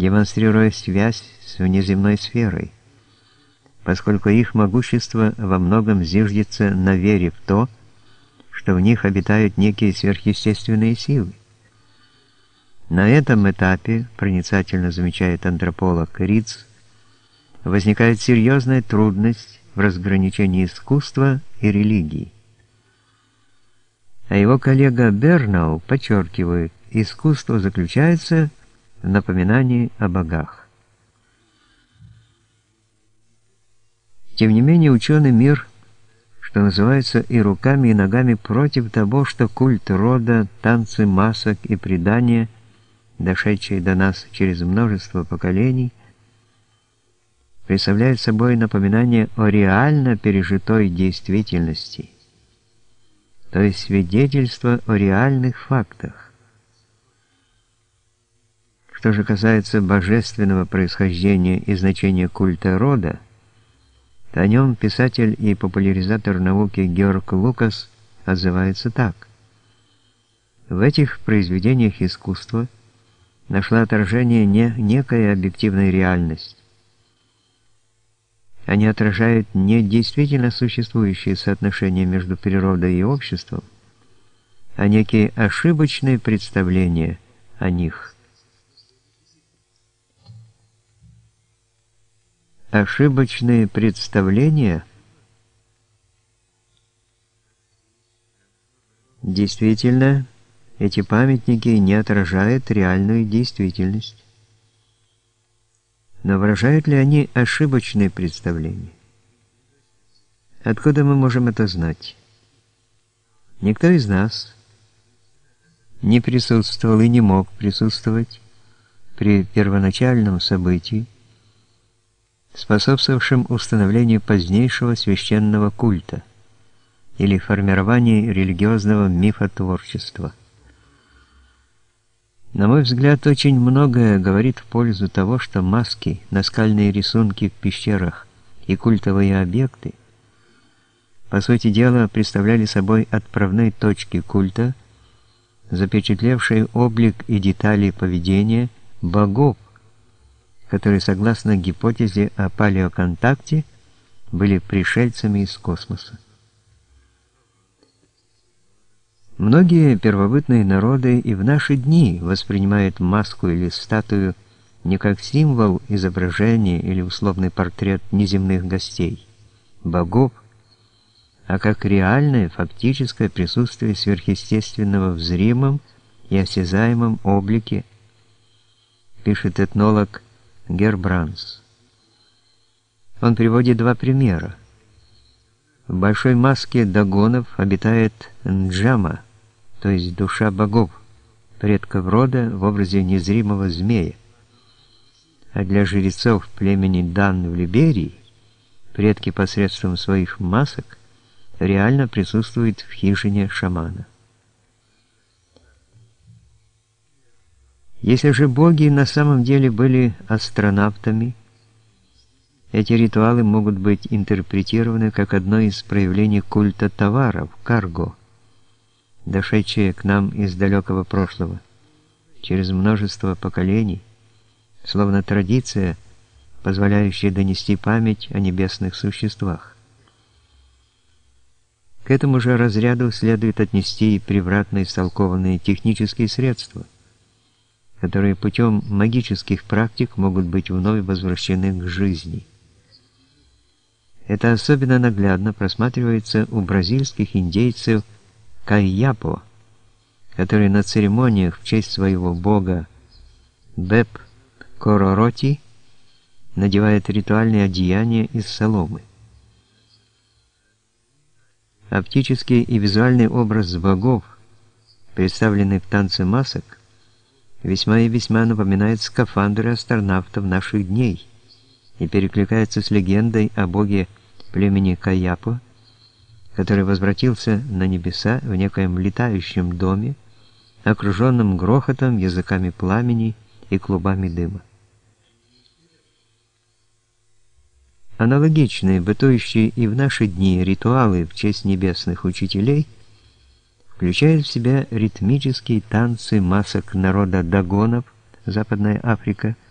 демонстрируя связь с внеземной сферой, поскольку их могущество во многом зиждется на вере в то, что в них обитают некие сверхъестественные силы. На этом этапе, проницательно замечает антрополог Риц, возникает серьезная трудность в разграничении искусства и религии. А его коллега Бернау подчеркивает, искусство заключается в напоминании о богах. Тем не менее, ученый мир, что называется, и руками, и ногами против того, что культ рода, танцы масок и предания – дошедшие до нас через множество поколений, представляют собой напоминание о реально пережитой действительности, то есть свидетельство о реальных фактах. Что же касается божественного происхождения и значения культа рода, то о нем писатель и популяризатор науки Георг Лукас отзывается так. В этих произведениях искусства – нашла отражение не некая объективная реальность. Они отражают не действительно существующие соотношения между природой и обществом, а некие ошибочные представления о них. Ошибочные представления действительно эти памятники не отражают реальную действительность. Но выражают ли они ошибочные представления? Откуда мы можем это знать? Никто из нас не присутствовал и не мог присутствовать при первоначальном событии, способствовавшем установлению позднейшего священного культа или формированию религиозного мифотворчества. На мой взгляд, очень многое говорит в пользу того, что маски, наскальные рисунки в пещерах и культовые объекты, по сути дела, представляли собой отправные точки культа, запечатлевшие облик и детали поведения богов, которые, согласно гипотезе о палеоконтакте, были пришельцами из космоса. Многие первобытные народы и в наши дни воспринимают маску или статую не как символ изображения или условный портрет неземных гостей, богов, а как реальное фактическое присутствие сверхъестественного в зримом и осязаемом облике, пишет этнолог Гербранс. Он приводит два примера. В большой маске догонов обитает Нджама – то есть душа богов, предков рода в образе незримого змея. А для жрецов племени Дан в Либерии предки посредством своих масок реально присутствуют в хижине шамана. Если же боги на самом деле были астронавтами, эти ритуалы могут быть интерпретированы как одно из проявлений культа товаров, карго – дошедшие к нам из далекого прошлого, через множество поколений, словно традиция, позволяющая донести память о небесных существах. К этому же разряду следует отнести и превратно истолкованные технические средства, которые путем магических практик могут быть вновь возвращены к жизни. Это особенно наглядно просматривается у бразильских индейцев – Кайяпо, который на церемониях в честь своего бога Беп Коророти надевает ритуальные одеяния из соломы. Оптический и визуальный образ богов, представленный в танце масок, весьма и весьма напоминает скафандры астронавтов наших дней и перекликается с легендой о боге племени Каяпо, который возвратился на небеса в некоем летающем доме, окруженном грохотом, языками пламени и клубами дыма. Аналогичные, бытующие и в наши дни ритуалы в честь небесных учителей включают в себя ритмические танцы масок народа Дагонов, Западная Африка –